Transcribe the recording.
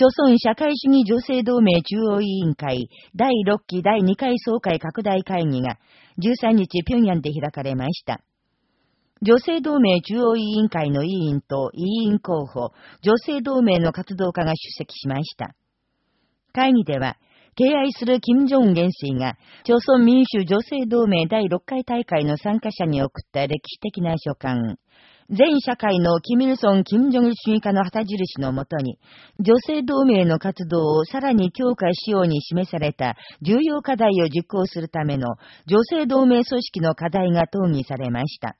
朝鮮社会主義女性同盟中央委員会第6期第2回総会拡大会議が13日平壌で開かれました。女性同盟中央委員会の委員と委員候補、女性同盟の活動家が出席しました。会議では、敬愛する金正恩元帥が、朝鮮民主女性同盟第6回大会の参加者に送った歴史的な書簡、全社会のキミルソン・キム・ジョン主義家の旗印のもとに、女性同盟の活動をさらに強化しように示された重要課題を実行するための女性同盟組織の課題が討議されました。